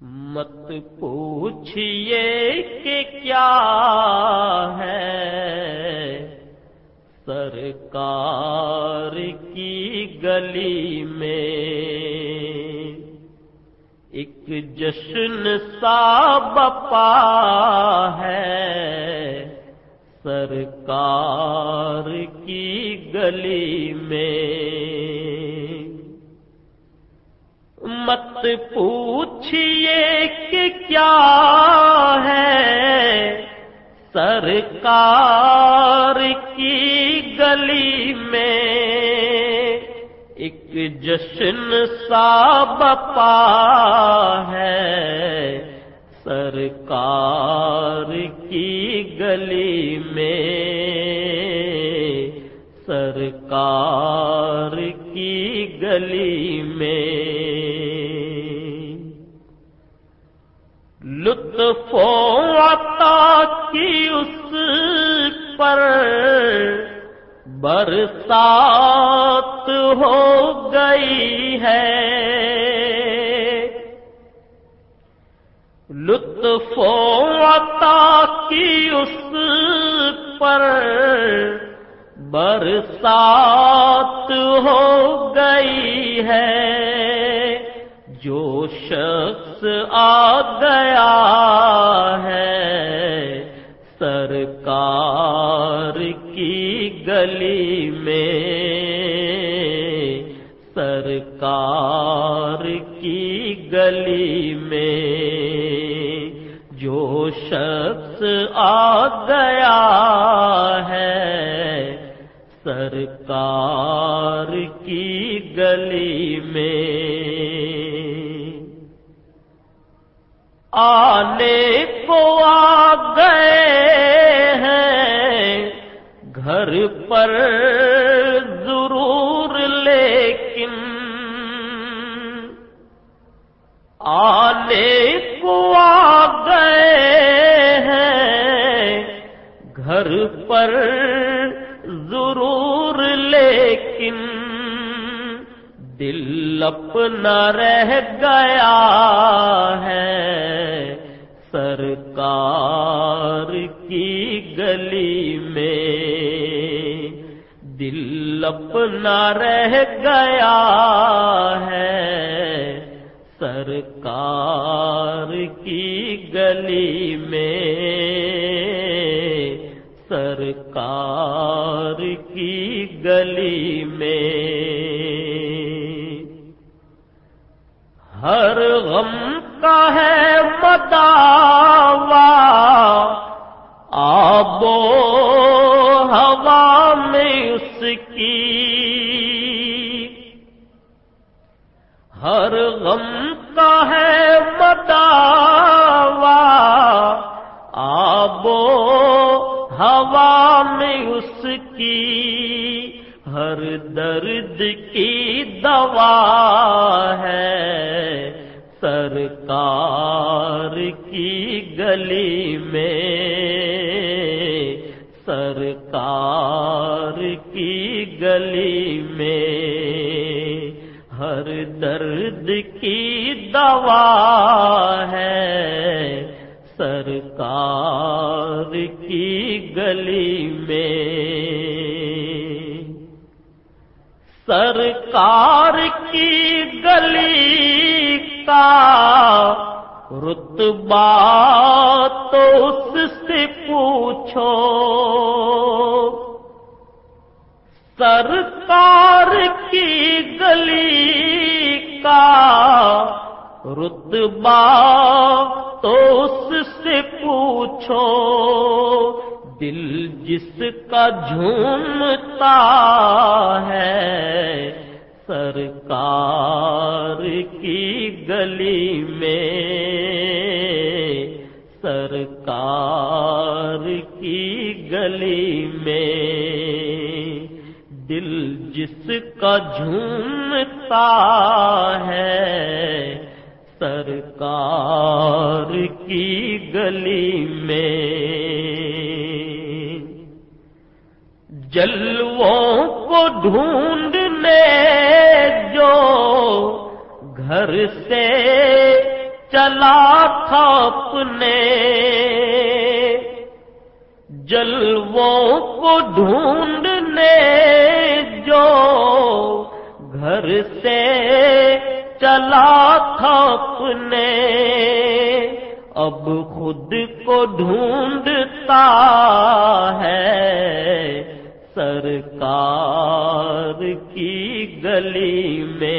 مت پوچھئے کہ کیا ہے سرکار کی گلی میں ایک جشن سا بپا ہے سرکار کی گلی میں مت پوچھئے کہ کیا ہے سرکار کی گلی میں ایک جشن سا بپا ہے سرکار کی گلی میں سرکار کی گلی میں لطف عطا کی اس پر برسات ہو گئی ہے۔ لطف عطا کی اس پر برسات ہو گئی ہے۔ سرکار کی گلی میں جو شخص آ گیا ہے سرکار کی گلی میں آنے کو آ گئے ہیں گھر پر گھر پر ضرور، لیکن دل اپنا رہ گیا ہے۔ سرکار کی گلی میں دل اپنا رہ گیا ہے۔ سرکار کی گلی میں سرکار کی گلی میں۔ ہر غم کا ہے مداوا آبو ہوا میں اس کی۔ ہر غم کا ہے مداوا آبو اس کی ہر درد کی دوا ہے۔ سرکار کی گلی میں، سرکار کی گلی میں ہر درد کی دوا ہے۔ سرکار کی گلی میں سرکار کی گلی کا رتبہ تو اس سے پوچھو۔ سرکار کی گلی کا رتبہ تو اس سے پوچھو۔ دل جس کا جھومتا ہے، سرکار کی گلی میں، سرکار کی گلی میں دل جس کا جھومتا ہے، سرکار کی گلی میں۔ جلووں کو ڈھونڈنے جو گھر سے چلا تھا اپنے۔ جلووں کو ڈھونڈنے جو گھر سے چلا تھا اپنے۔ اب خود کو ڈھونڈتا ہے سرکار کی گلی میں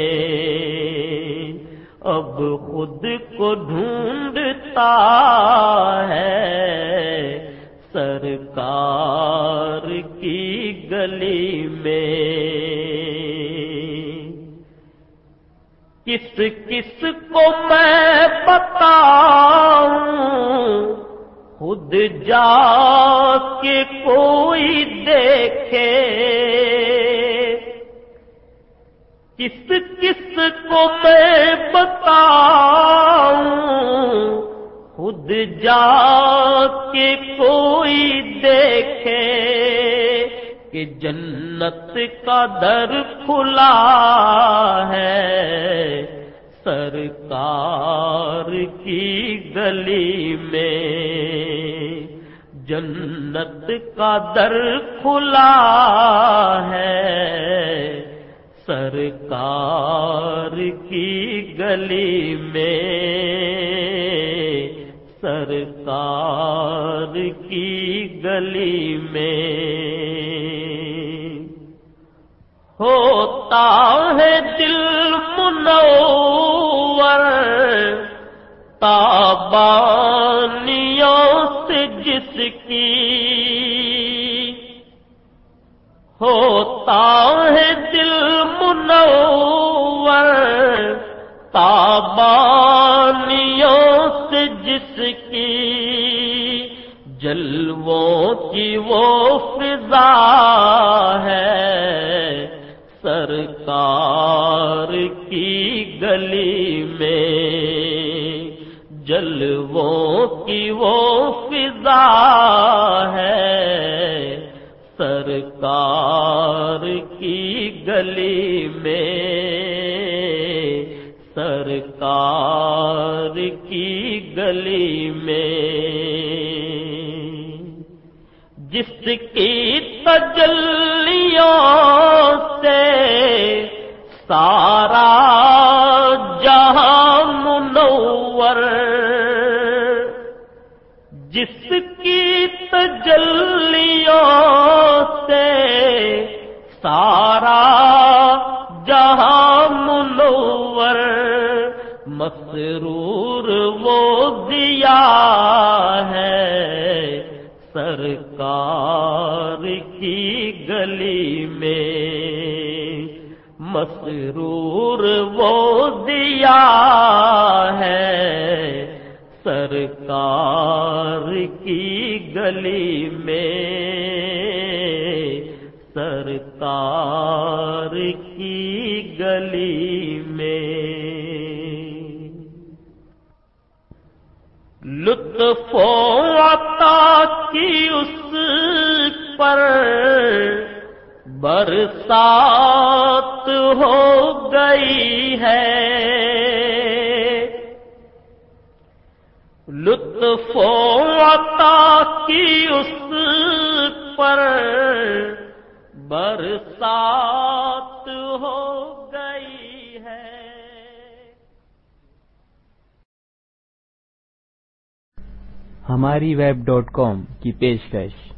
اب خود کو ڈھونڈتا ہے سرکار کی گلی میں کس کس کو میں بتاؤں خود جا کے کوئی دیکھے۔ کس کس کو میں بتاؤں؟ خود جا کے کوئی دیکھے کہ جنت کا در کھلا ہے۔ سرکار کی گلی میں جنت کا در کھلا ہے۔ سرکار کی گلی میں، سرکار کی گلی میں ہوتا ہے دل منور۔ تابانیوں سے جس کی ہوتا ہے دل منور، تابانیوں سے جس کی جلووں کی وہ فضا ہے، سرکار کی گلی میں جلووں کی وہ فضا ہے۔ سرکار کی گلی میں، سرکار کی گلی میں۔ جس کی تجلیوں سے سارا جس کی تجلیوں سے سارا جہاں منور مسرور وہ دیا ہے سرکار کی گلی میں مسرور وہ دیا ہے سرکار کی گلی میں، سرکار کی گلی میں۔ لطف و عطا کی اس پر برسات ہو گئی ہے۔ لطف و عطا کی اس پر برسات ہو گئی ہے۔ ہماری ویب ڈاٹ کام کی پیشکش۔